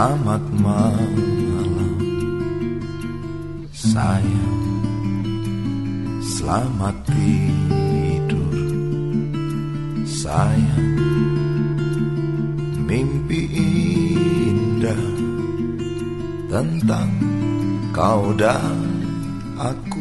Selamat malam sayang Selamat tidur sayang Mimpi indah tentang kau dan aku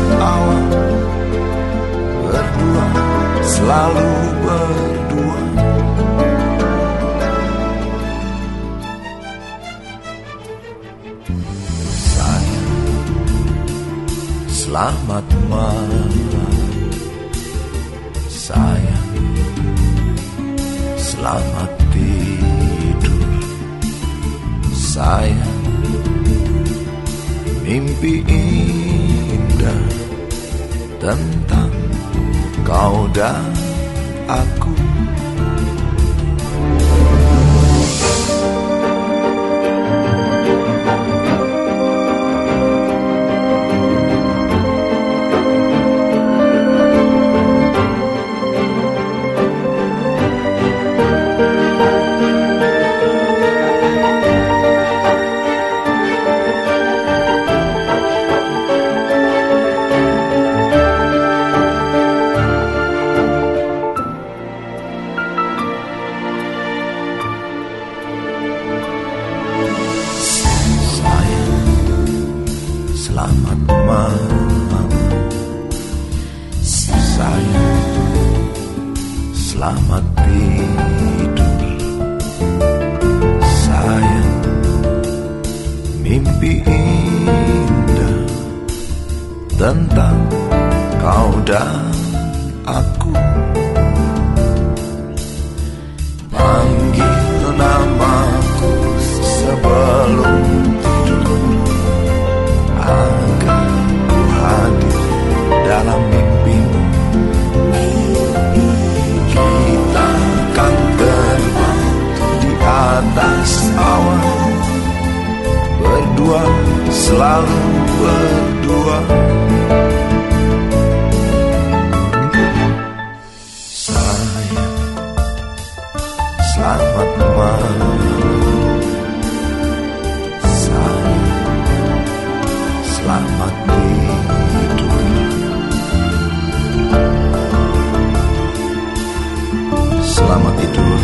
awan berdua selalu berdua. Selamat malam. Sayang Selamat tidur. Sayang Mimpi indah tentang kau dan aku Selamat malam. Sayang Selamat tidur. Sayang Mimpi indah Tentang kau dan aku Selamat tidur